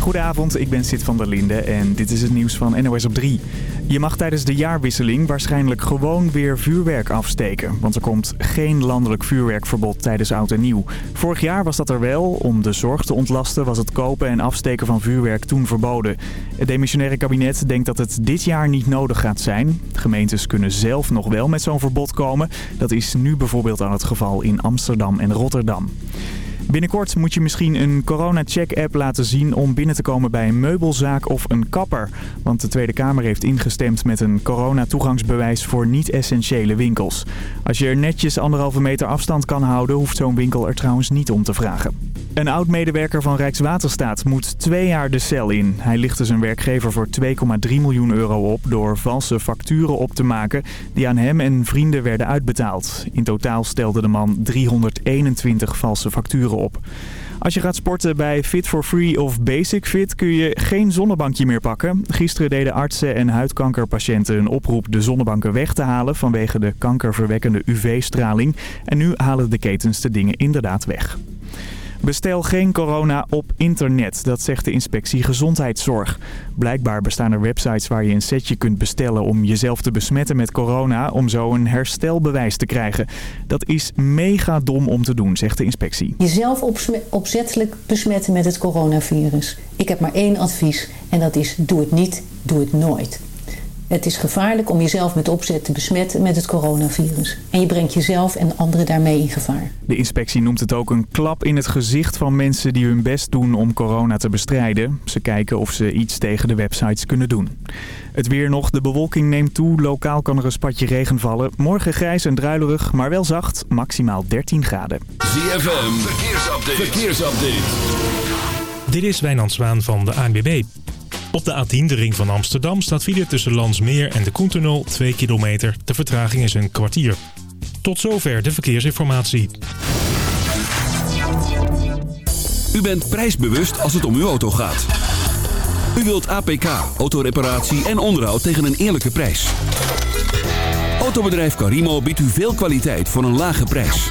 Goedenavond, ik ben Sid van der Linde en dit is het nieuws van NOS op 3. Je mag tijdens de jaarwisseling waarschijnlijk gewoon weer vuurwerk afsteken. Want er komt geen landelijk vuurwerkverbod tijdens Oud en Nieuw. Vorig jaar was dat er wel. Om de zorg te ontlasten was het kopen en afsteken van vuurwerk toen verboden. Het demissionaire kabinet denkt dat het dit jaar niet nodig gaat zijn. Gemeentes kunnen zelf nog wel met zo'n verbod komen. Dat is nu bijvoorbeeld aan het geval in Amsterdam en Rotterdam. Binnenkort moet je misschien een corona-check-app laten zien om binnen te komen bij een meubelzaak of een kapper. Want de Tweede Kamer heeft ingestemd met een corona-toegangsbewijs voor niet-essentiële winkels. Als je er netjes anderhalve meter afstand kan houden, hoeft zo'n winkel er trouwens niet om te vragen. Een oud-medewerker van Rijkswaterstaat moet twee jaar de cel in. Hij lichtte zijn werkgever voor 2,3 miljoen euro op door valse facturen op te maken die aan hem en vrienden werden uitbetaald. In totaal stelde de man 321 valse facturen op. Als je gaat sporten bij Fit for Free of Basic Fit kun je geen zonnebankje meer pakken. Gisteren deden artsen en huidkankerpatiënten een oproep de zonnebanken weg te halen vanwege de kankerverwekkende UV-straling. En nu halen de ketens de dingen inderdaad weg. Bestel geen corona op internet, dat zegt de inspectie Gezondheidszorg. Blijkbaar bestaan er websites waar je een setje kunt bestellen om jezelf te besmetten met corona... om zo een herstelbewijs te krijgen. Dat is mega dom om te doen, zegt de inspectie. Jezelf opzettelijk besmetten met het coronavirus. Ik heb maar één advies en dat is doe het niet, doe het nooit. Het is gevaarlijk om jezelf met opzet te besmetten met het coronavirus. En je brengt jezelf en anderen daarmee in gevaar. De inspectie noemt het ook een klap in het gezicht van mensen die hun best doen om corona te bestrijden. Ze kijken of ze iets tegen de websites kunnen doen. Het weer nog, de bewolking neemt toe. Lokaal kan er een spatje regen vallen. Morgen grijs en druilerig, maar wel zacht. Maximaal 13 graden. ZFM, verkeersupdate. verkeersupdate. Dit is Wijnand Zwaan van de ANBB. Op de A10, de ring van Amsterdam, staat file tussen Landsmeer en de Koentunnel 2 kilometer. De vertraging is een kwartier. Tot zover de verkeersinformatie. U bent prijsbewust als het om uw auto gaat. U wilt APK, autoreparatie en onderhoud tegen een eerlijke prijs. Autobedrijf Carimo biedt u veel kwaliteit voor een lage prijs.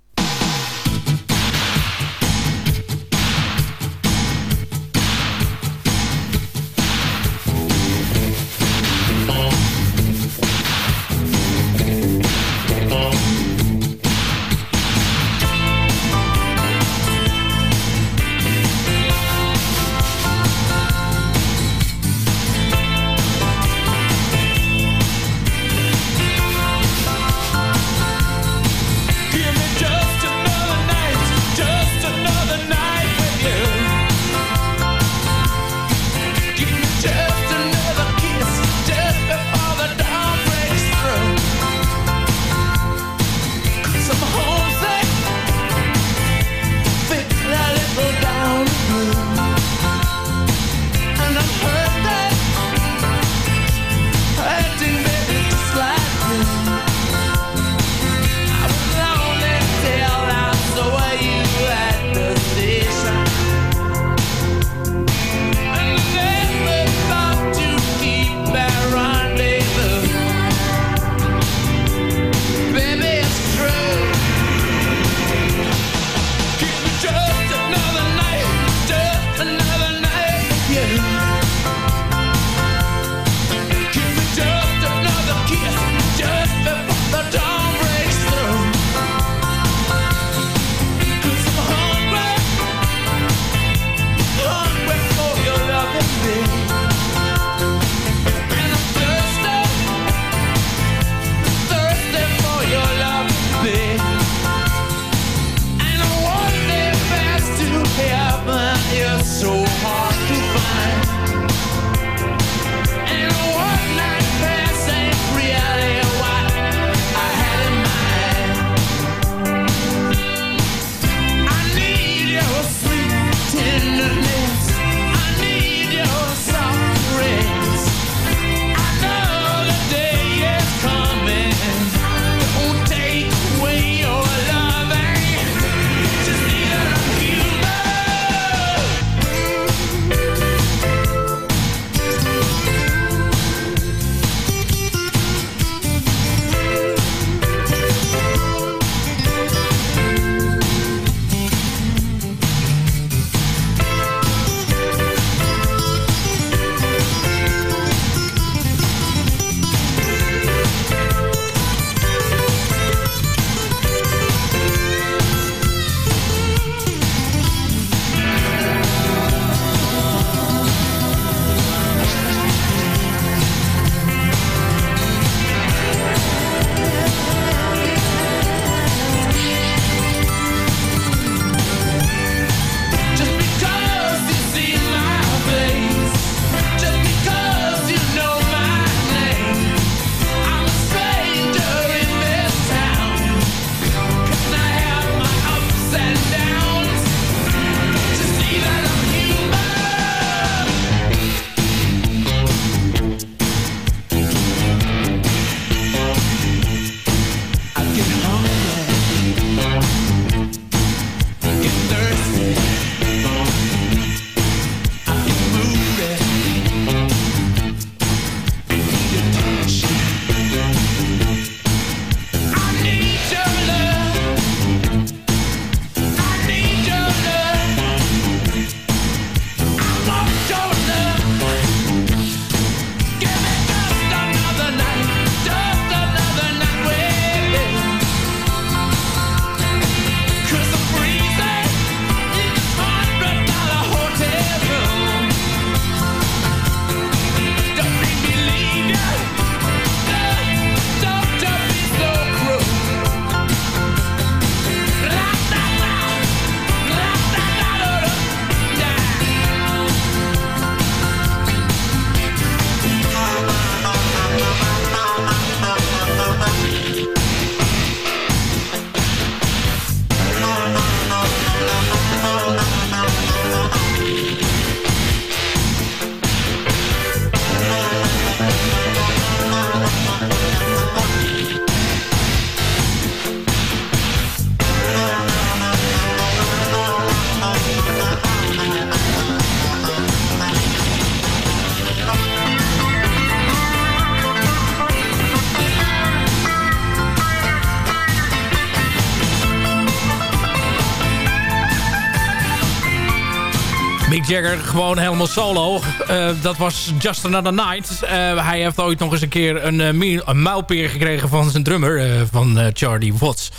Jagger gewoon helemaal solo. Uh, dat was Just Another Night. Uh, hij heeft ooit nog eens een keer een, een muilpeer gekregen van zijn drummer, van Charlie Watts.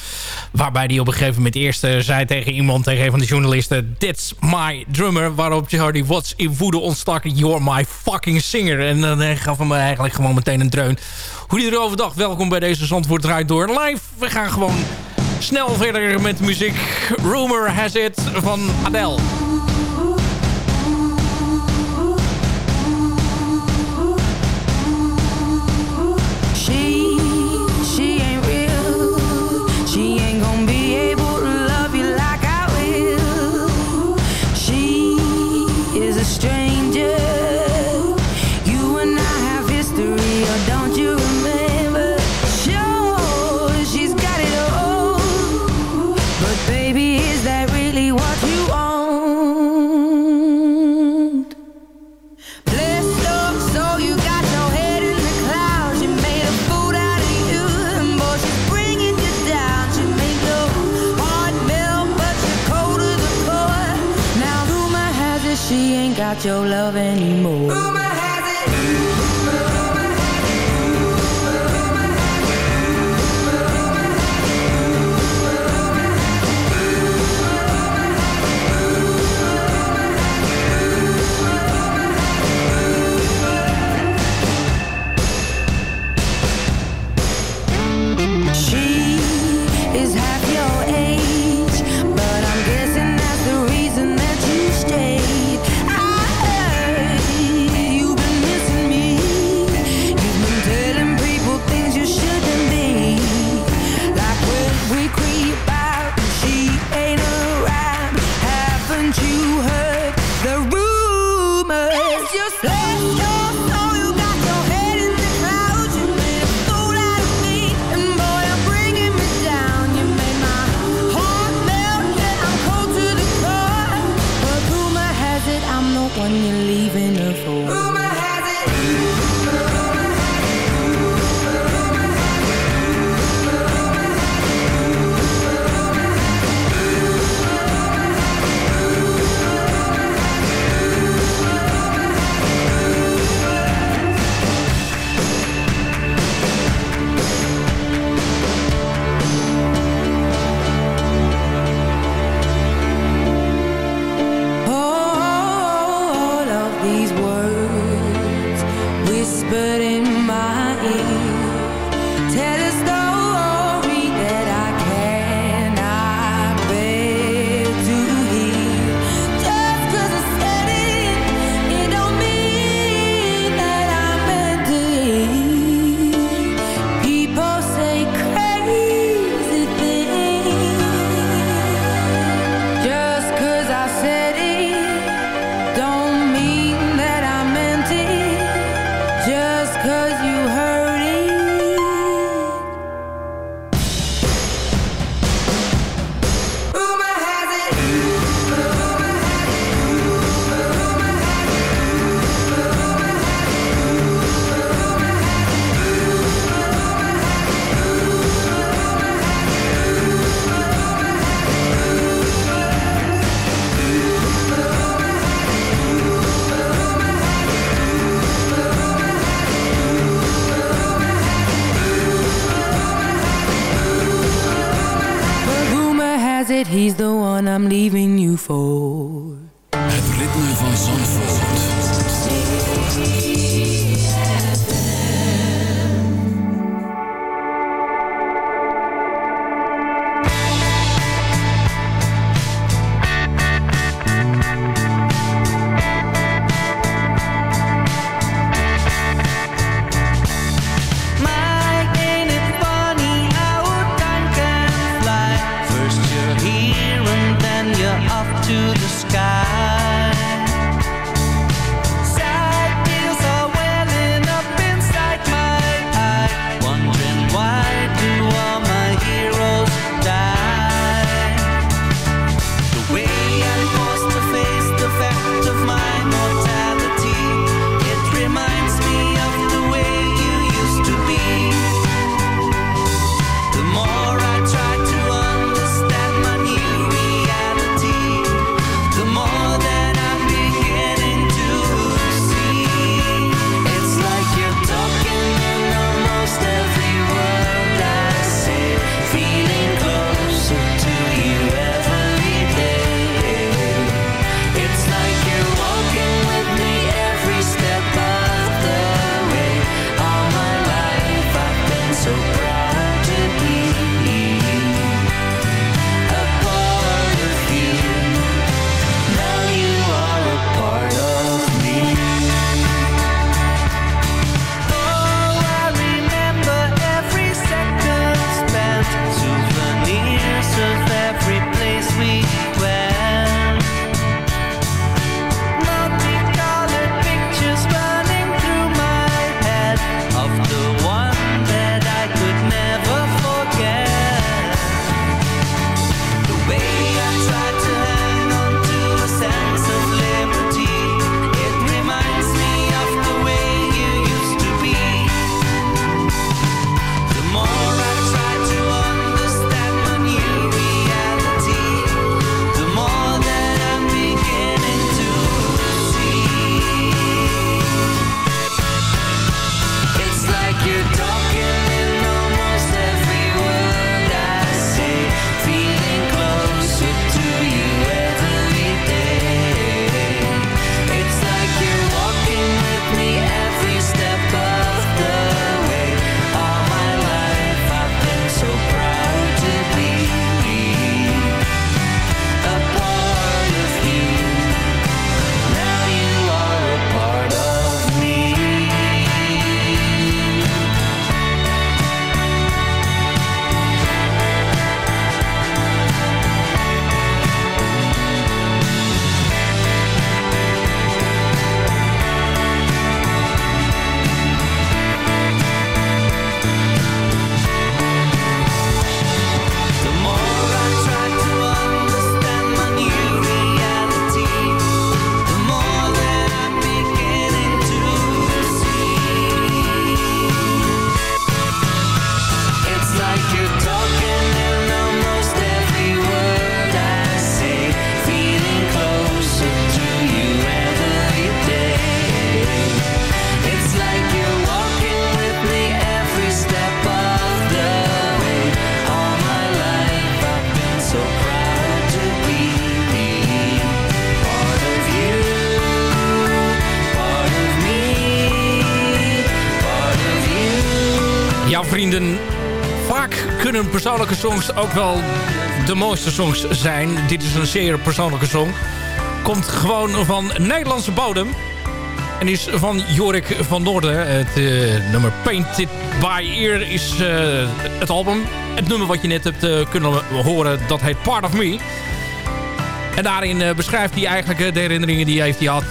Waarbij hij op een gegeven moment eerst zei tegen iemand, tegen een van de journalisten... That's my drummer, waarop Charlie Watts in woede ontstak... You're my fucking singer. En dan gaf hem eigenlijk gewoon meteen een dreun. Hoe die erover welkom bij deze Zandvoort draait door live. We gaan gewoon snel verder met muziek. Rumor Has It van Adele. Your love anymore persoonlijke songs ook wel de mooiste songs zijn. Dit is een zeer persoonlijke song. Komt gewoon van Nederlandse bodem. En is van Jorik van Noorden. Het uh, nummer Painted by Ear is uh, het album. Het nummer wat je net hebt uh, kunnen horen, dat heet Part of Me. En daarin beschrijft hij eigenlijk de herinneringen die hij heeft gehad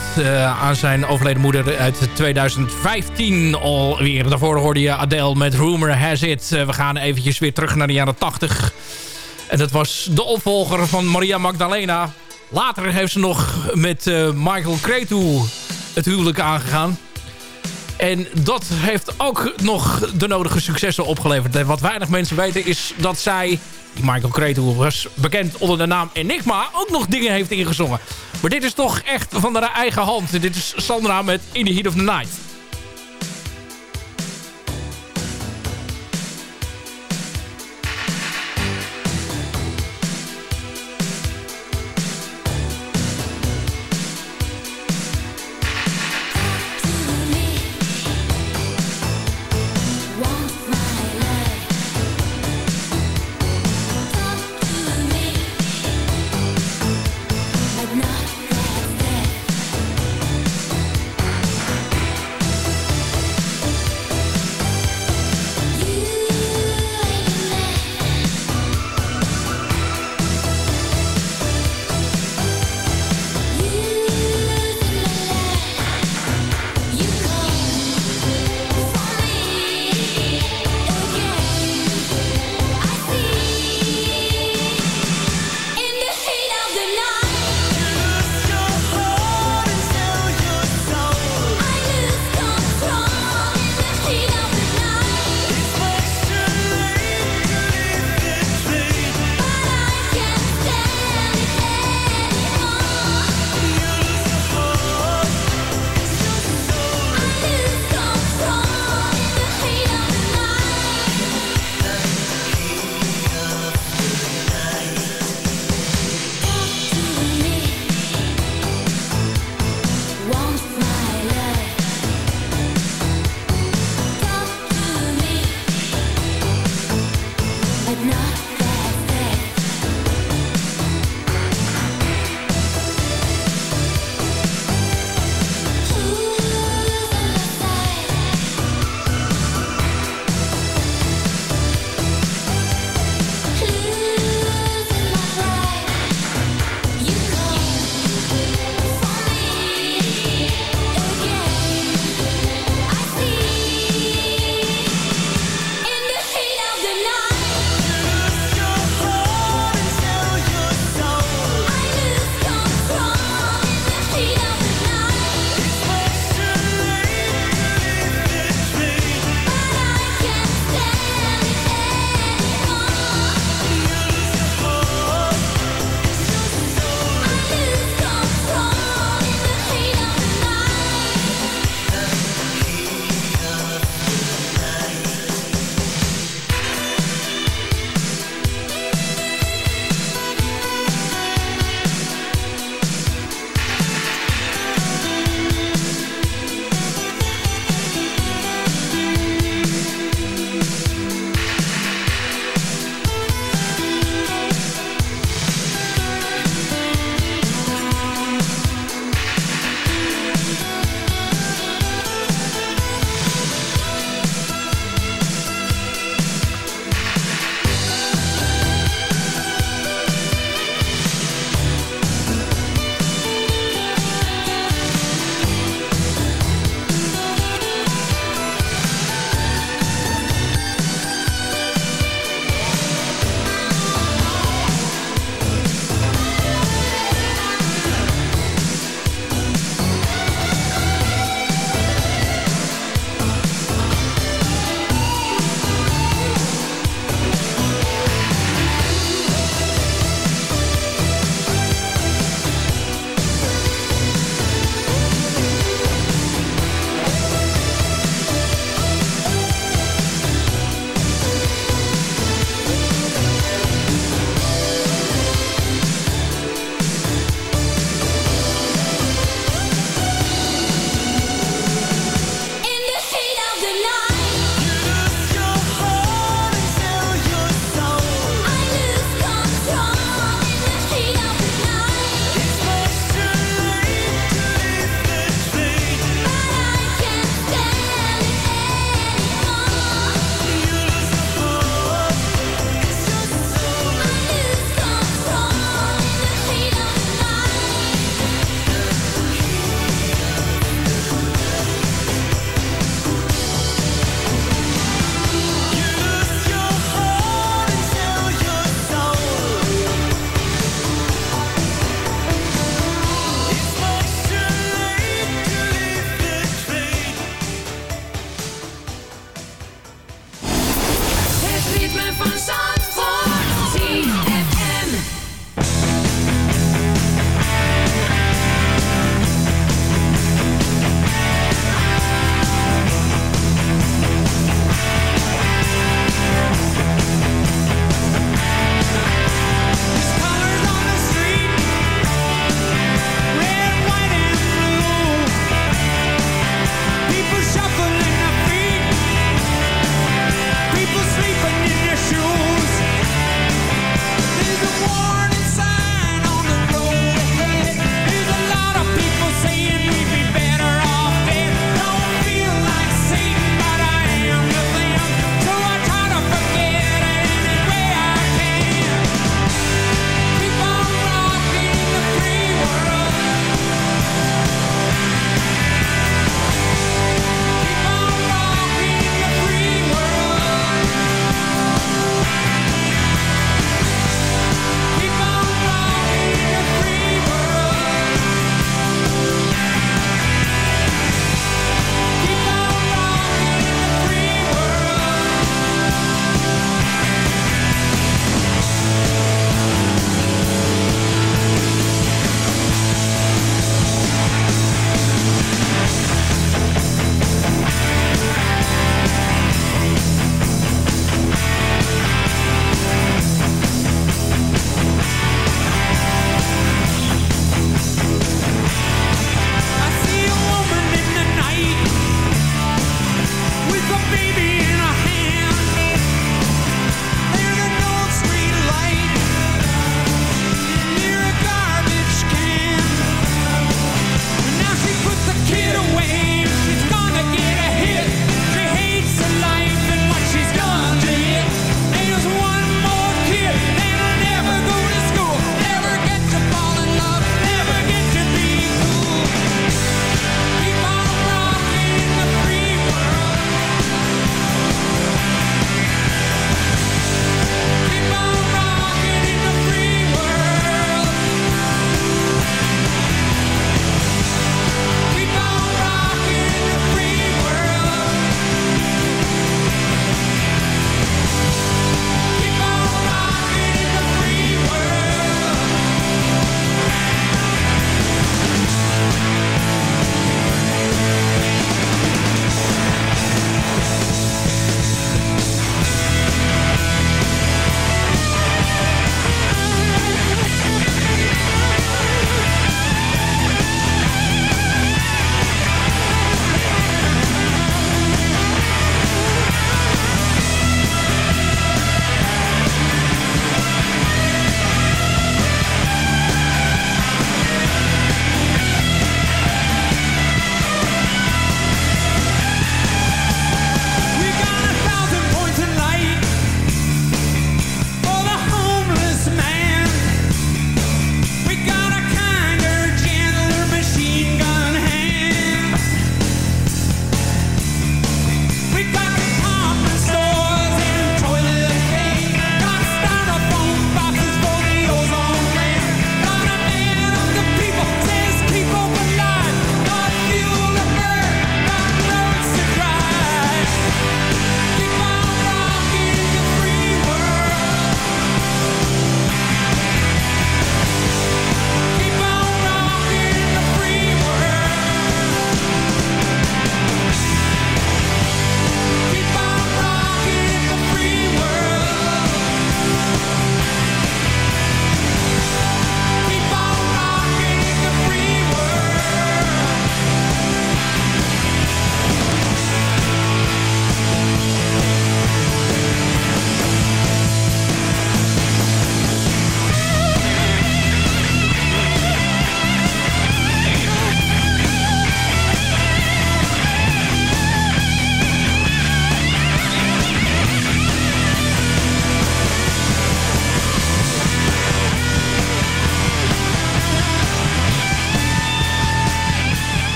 aan zijn overleden moeder uit 2015 alweer. Daarvoor hoorde je Adele met Rumor Has It. we gaan eventjes weer terug naar de jaren 80. En dat was de opvolger van Maria Magdalena. Later heeft ze nog met Michael Cretu het huwelijk aangegaan. En dat heeft ook nog de nodige successen opgeleverd. En wat weinig mensen weten is dat zij... Michael Cretu was bekend onder de naam Enigma... ook nog dingen heeft ingezongen. Maar dit is toch echt van haar eigen hand. Dit is Sandra met In the Heat of the Night.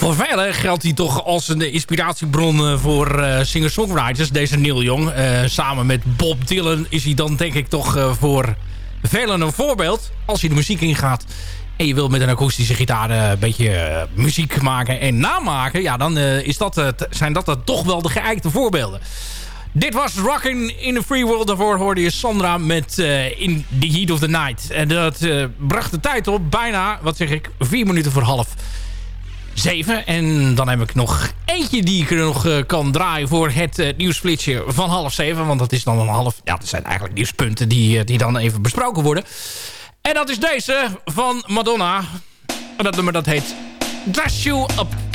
Voor velen geldt hij toch als een inspiratiebron voor singer-songwriters. Deze Neil Young. samen met Bob Dylan is hij dan denk ik toch voor velen een voorbeeld. Als hij de muziek ingaat en je wilt met een akoestische gitaar een beetje muziek maken en namaken... ja, dan is dat, zijn dat toch wel de geëikte voorbeelden. Dit was Rockin' in the Free World. Daarvoor hoorde je Sandra met In the Heat of the Night. En dat bracht de tijd op bijna, wat zeg ik, vier minuten voor half zeven. En dan heb ik nog eentje die ik er nog uh, kan draaien voor het uh, nieuwsflitsje van half zeven. Want dat is dan een half... Ja, dat zijn eigenlijk nieuwspunten die, die dan even besproken worden. En dat is deze van Madonna. En dat nummer dat heet Dress You Up.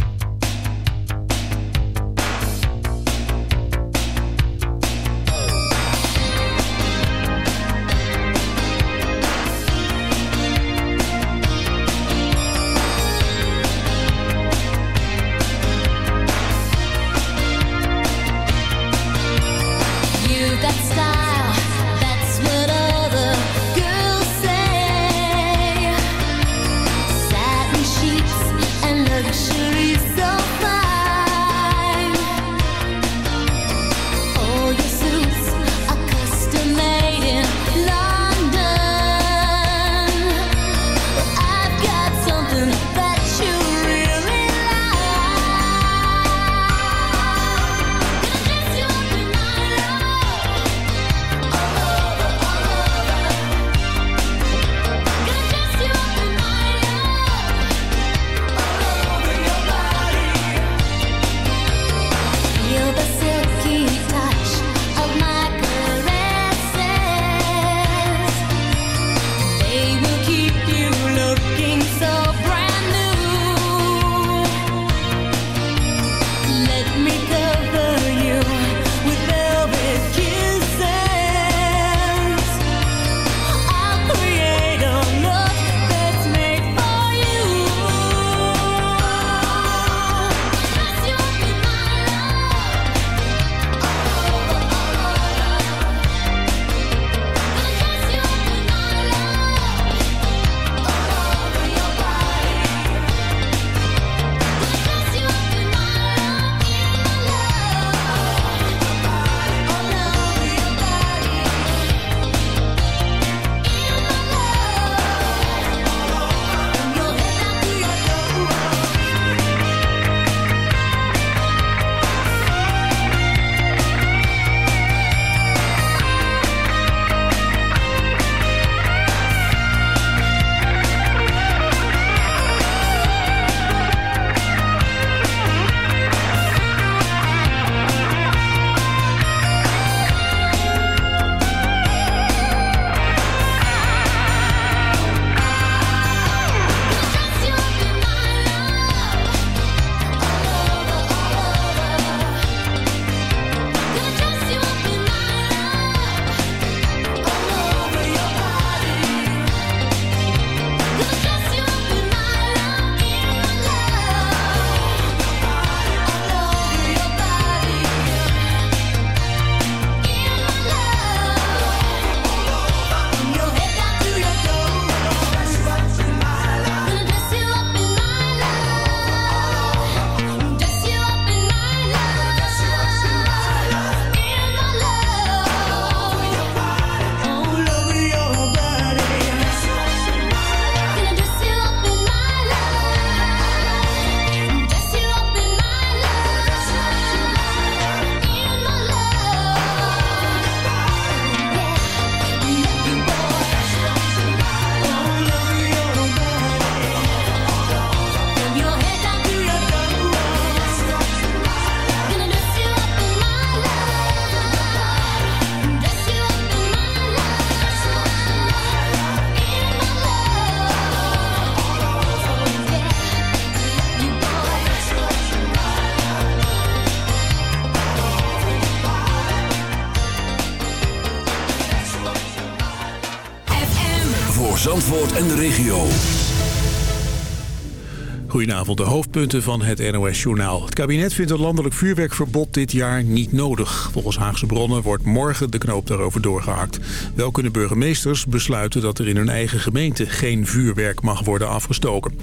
Vanavond de hoofdpunten van het NOS-journaal. Het kabinet vindt een landelijk vuurwerkverbod dit jaar niet nodig. Volgens Haagse bronnen wordt morgen de knoop daarover doorgehakt. Wel kunnen burgemeesters besluiten dat er in hun eigen gemeente... geen vuurwerk mag worden afgestoken.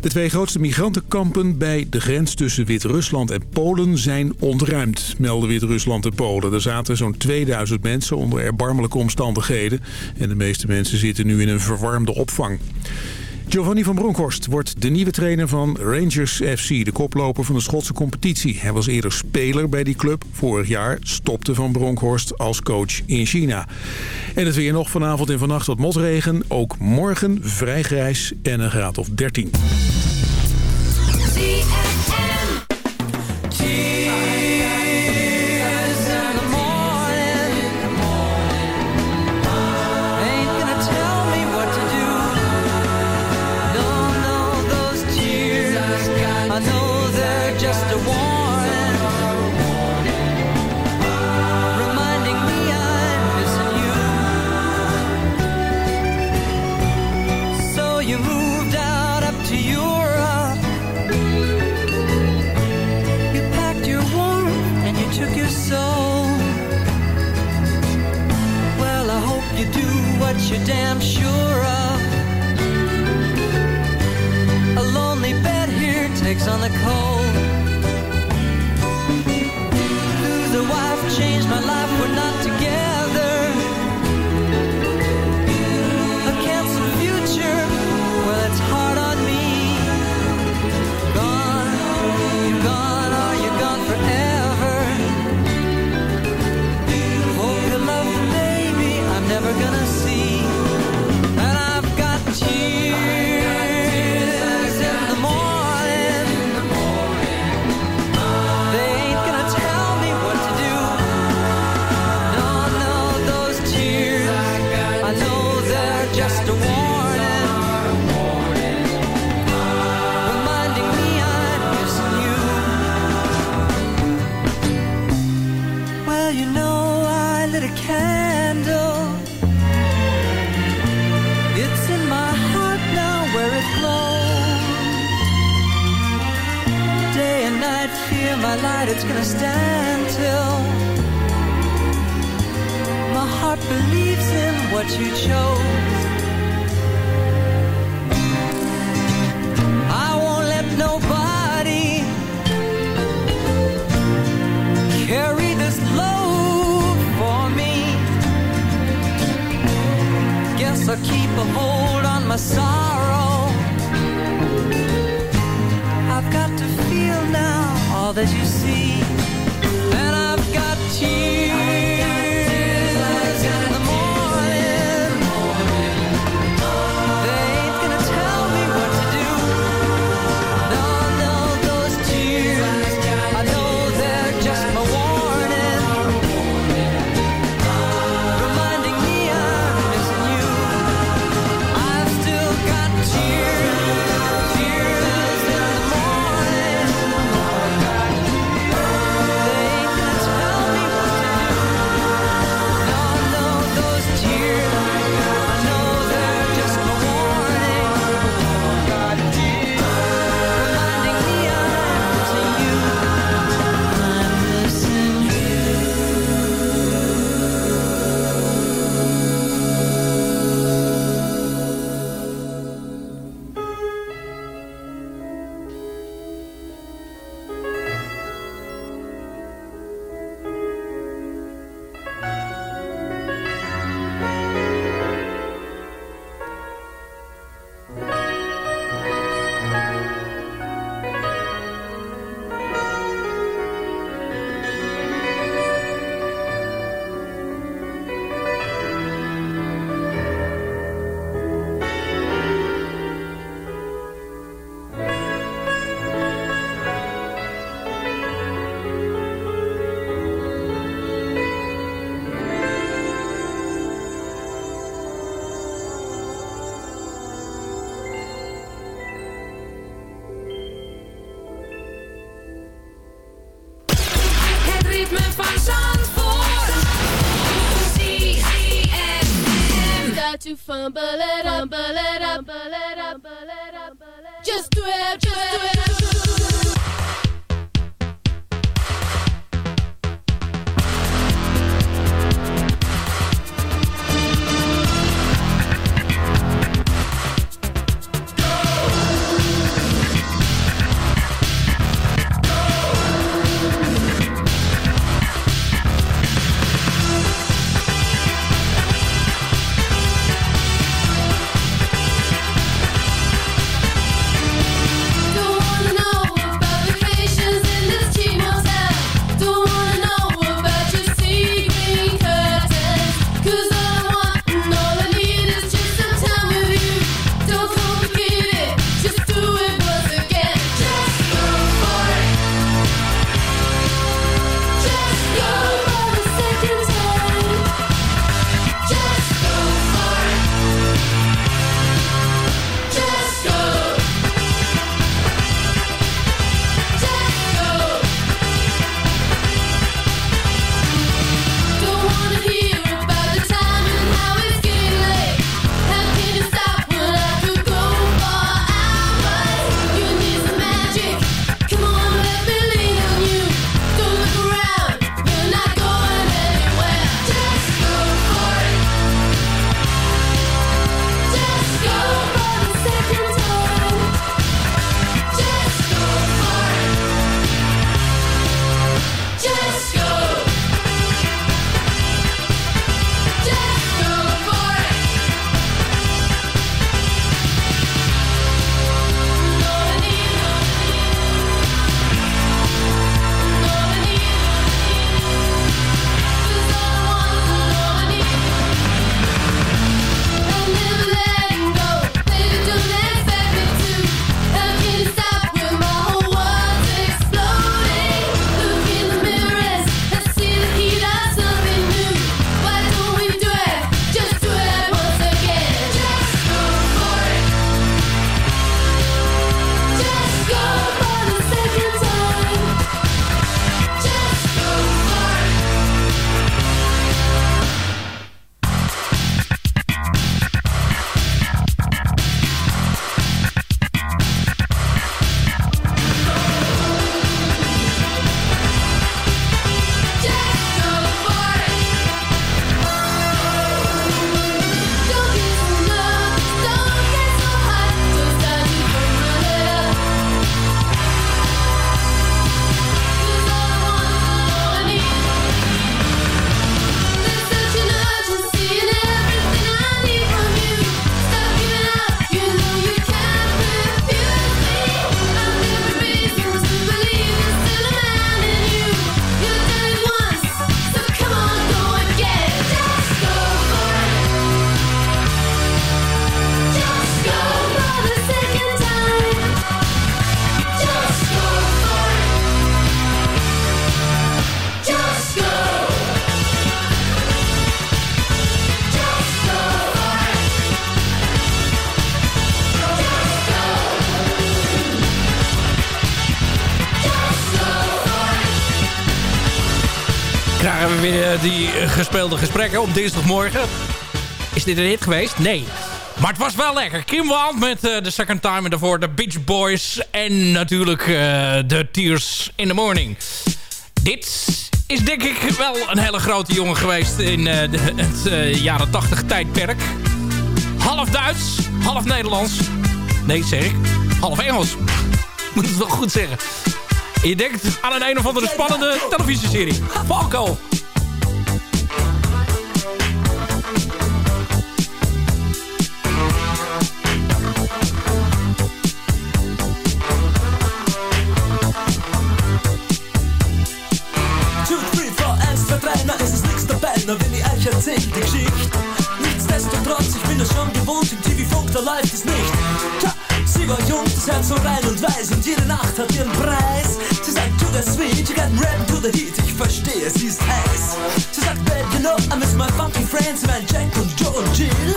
De twee grootste migrantenkampen bij de grens tussen Wit-Rusland en Polen zijn ontruimd, melden Wit-Rusland en Polen. Er zaten zo'n 2000 mensen onder erbarmelijke omstandigheden en de meeste mensen zitten nu in een verwarmde opvang. Giovanni van Bronckhorst wordt de nieuwe trainer van Rangers FC, de koploper van de Schotse competitie. Hij was eerder speler bij die club. Vorig jaar stopte van Bronckhorst als coach in China. En het weer nog vanavond en vannacht wat motregen. Ook morgen vrij grijs en een graad of 13. that you see. to fumble it, up, fumble it, up, fumble it, up, fumble it, fumble it. Just do it, just do it. Eh, die eh, gespeelde gesprekken op dinsdagmorgen. Is dit een hit geweest? Nee. Maar het was wel lekker. Kim Wilde met eh, The Second Time en daarvoor de Beach Boys. En natuurlijk eh, de Tears in the Morning. Dit is denk ik wel een hele grote jongen geweest in eh, de, het eh, jaren 80 tijdperk. Half Duits, half Nederlands. Nee, zeg ik. Half Engels. Moet het wel goed zeggen. En je denkt aan een een of andere spannende televisieserie. Falco. Die Geschichte. Nichtsdestotrotz, ich bin es schon gewohnt, im TV-Funk, da läuft es nicht. Tja, sie war jung, das Herz so rein und weiß und jede Nacht hat ihren Preis. Sie sagt, to the sweet, you got rap to the heat, ich verstehe, sie ist heiß. Sie sagt, babe, you know, I miss my funky friends, mein Jack und Joe und Jill.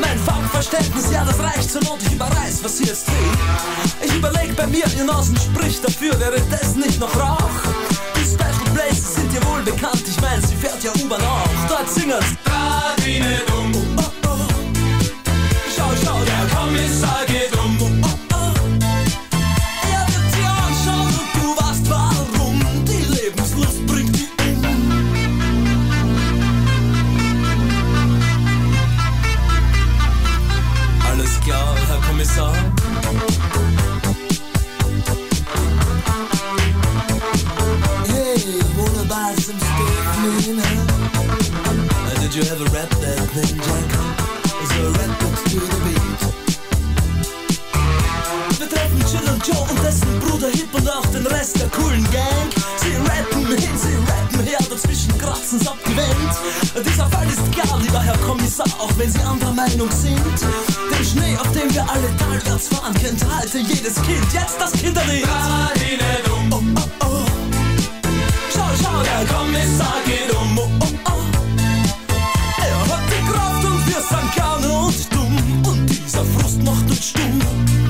Mein Funkverständnis, ja, das reicht zur Not, ich überreiß, was sie jetzt will. Ich überleg bei mir, ihr Nasen spricht dafür, wäre das nicht noch Rauch? Die Special Places sind dir wohl bekannt, ich mein, sie fährt ja U-Bahn auch. Dort singen's. Radine dumm. Oh, oh. Schau, schau, der Kommissar geht um. Oh, oh. Ever rap that thing, Jack? So rap it to the beat. Wir treffen Jill und Joe und dessen Bruder Hip und auch den Rest der coolen Gang. Sie rappen hin, sie rappen her, dazwischen kratzen's abgewend. Dieser Fall ist klar, lieber Herr Kommissar, auch wenn Sie anderer Meinung sind. Den Schnee, auf dem wir alle talwärts fahren, kennt heute jedes Kind. Jetzt das Kinderlied. Oh, oh, oh. Schau, schau, der Kommissar geht um. Oh, oh, stoel.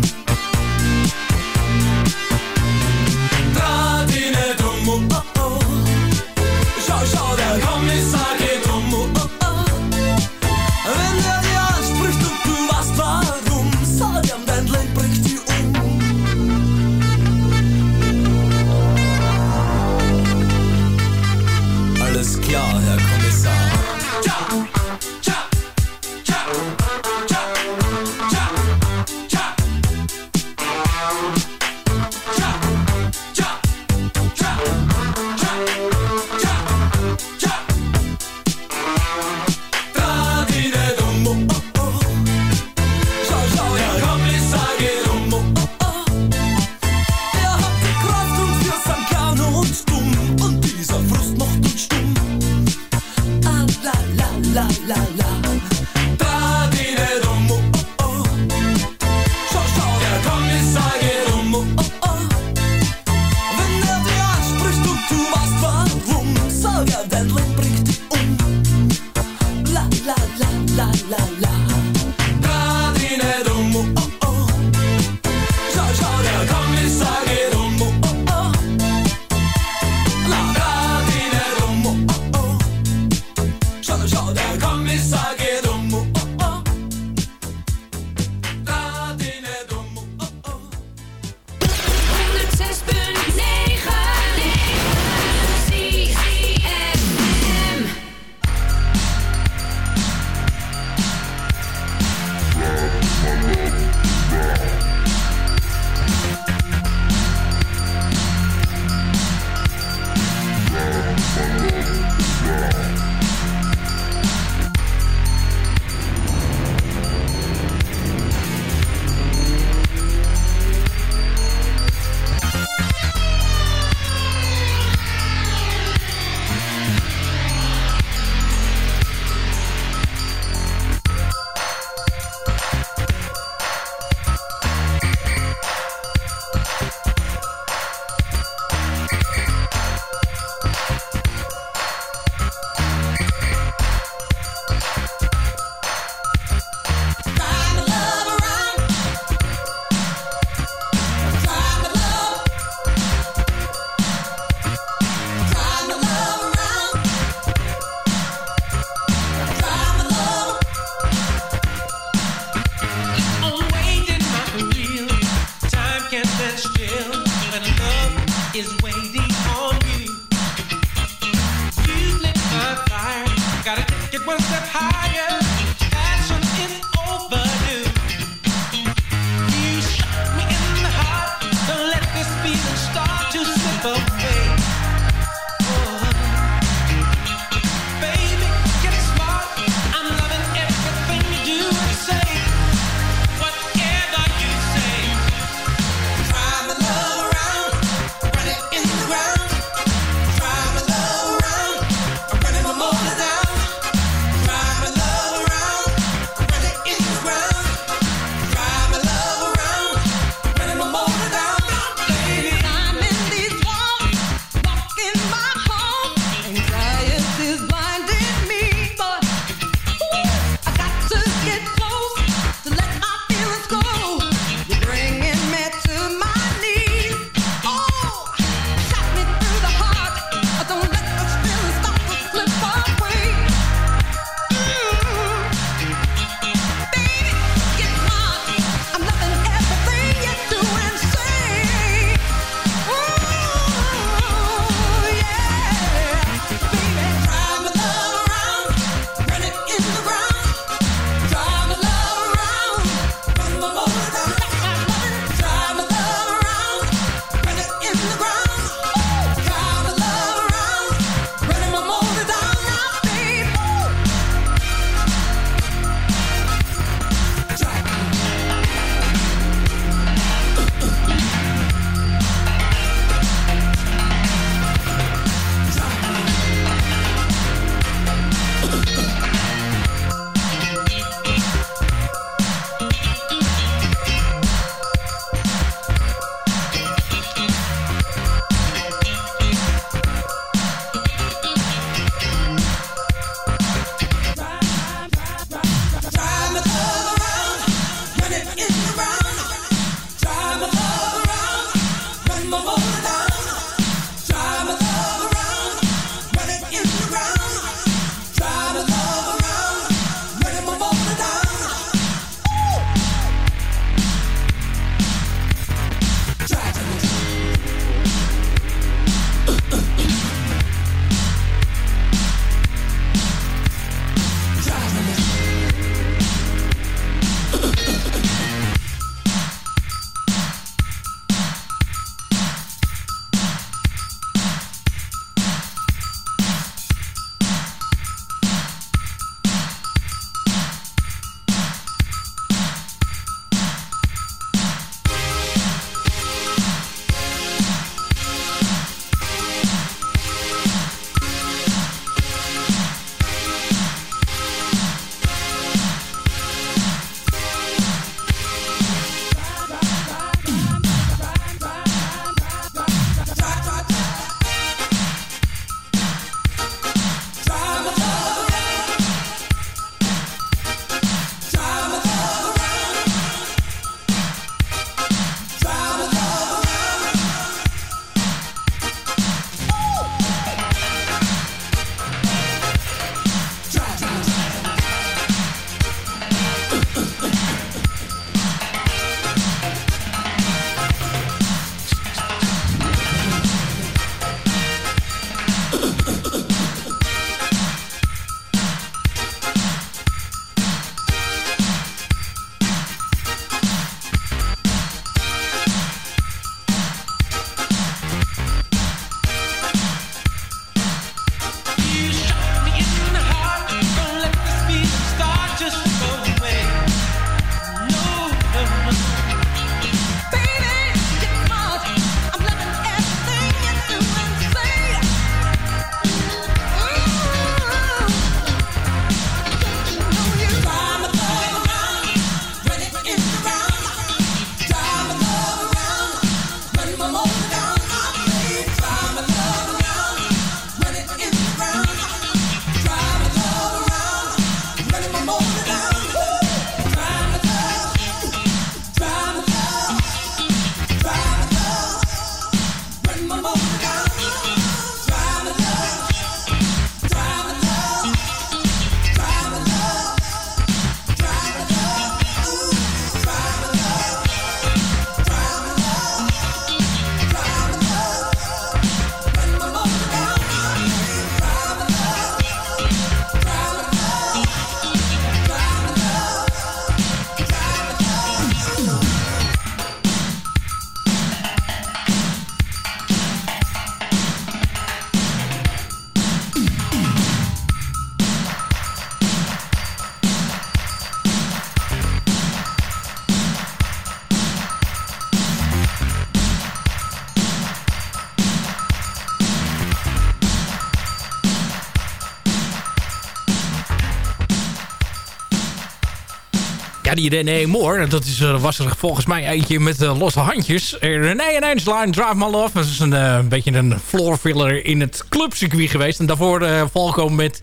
En die René Moore, dat is, eh, was er volgens mij eentje met eh, losse handjes. Eh, René en Angeline Drive My Love. Dat is een, beetje een floorfiller in het clubcircuit geweest. En daarvoor uh, met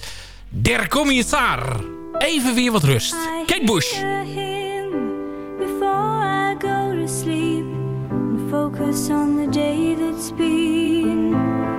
Der Commissar. Even weer wat rust. Kate Bush. Focus on the day that's been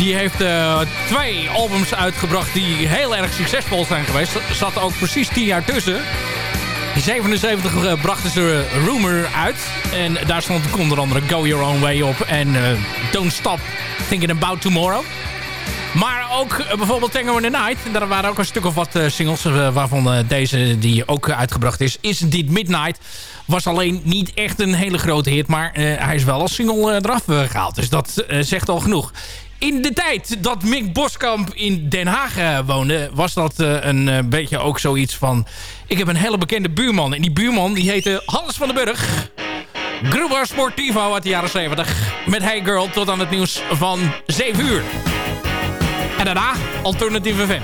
die heeft eh, twee albums uitgebracht die heel erg succesvol zijn geweest. Zat ook precies tien jaar tussen. In 77 eh, brachten ze Rumor uit. En daar stond onder andere Go Your Own Way op. En eh, Don't Stop Thinking About Tomorrow. Maar ook bijvoorbeeld Tango in the Night. Daar waren ook een stuk of wat singles. waarvan deze die ook uitgebracht is. Is Dit Midnight. Was alleen niet echt een hele grote hit. Maar hij is wel als single eraf eh, gehaald. Dus dat zegt al genoeg. In de tijd dat Mick Boskamp in Den Haag eh, woonde... was dat eh, een eh, beetje ook zoiets van... Ik heb een hele bekende buurman. En die buurman die heette Hans van den Burg. Gruber Sportivo uit de jaren 70. Met Hey Girl tot aan het nieuws van 7 uur. En daarna Alternatieve FM.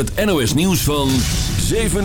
Het NOS nieuws van 7 uur.